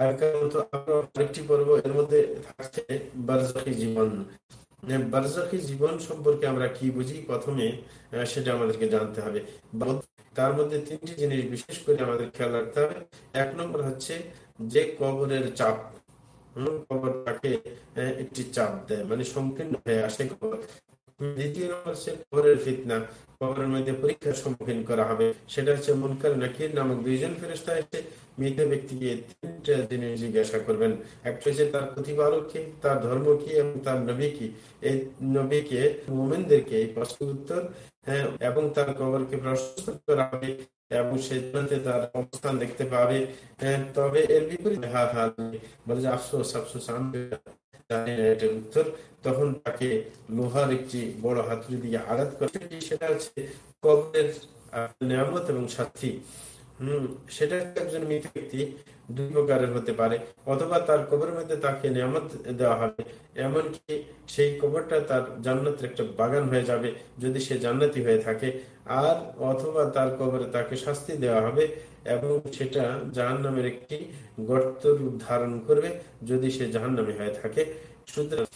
তার মধ্যে তিনটি জিনিস বিশেষ করে আমাদের খেয়াল রাখতে হবে। এক নম্বর হচ্ছে যে কবরের চাপ। কবর তাকে একটি চাপ দেয় মানে সংকীর্ণ হয়ে আসে কবর। দ্বিতীয় নম্বর হচ্ছে কবরের ফিতনা। কবরের মধ্যে পরীক্ষার সম্মুখীন করা হবে। সেটা হচ্ছে মনকার নাকির নামক দুইজন ফেরস্তা এসে মৃত ব্যক্তিকে তিনটা জিনিস জিজ্ঞাসা করবেন একটা হচ্ছে তার প্রতিপালক কি তার ধর্ম কি এবং তার নবী কি? এই নবীকে মোমেনদেরকে এই প্রশ্ন উত্তর হ্যাঁ, এবং তার কবরকে প্রশস্ত করা হবে এবং সে তার অবস্থান দেখতে পাবে হ্যাঁ, তবে এর বিপরীত হা হা বলে যে আফসোস আফসোস এটার উত্তর। তখন তাকে লোহার একটি বড় হাতুড়ি দিয়ে আঘাত করছে। সেটা হচ্ছে কবরের নিয়ামত এবং সাথী সেটা একজন মৃত ব্যক্তি, দুই প্রকারের হতে পারে। অথবা তার মধ্যে তাকে নিয়ামত দেওয়া হবে। এমনকি সেই কবরটা তার জান্নাতের একটা বাগান হয়ে যাবে, যদি সে জান্নাতি হয়ে থাকে। আর অথবা তার কবরে তাকে শাস্তি দেওয়া হবে এবং সেটা জাহান নামের একটি গর্ত রূপ ধারণ করবে, যদি সে জাহান নামে হয়ে থাকে। সুতরাং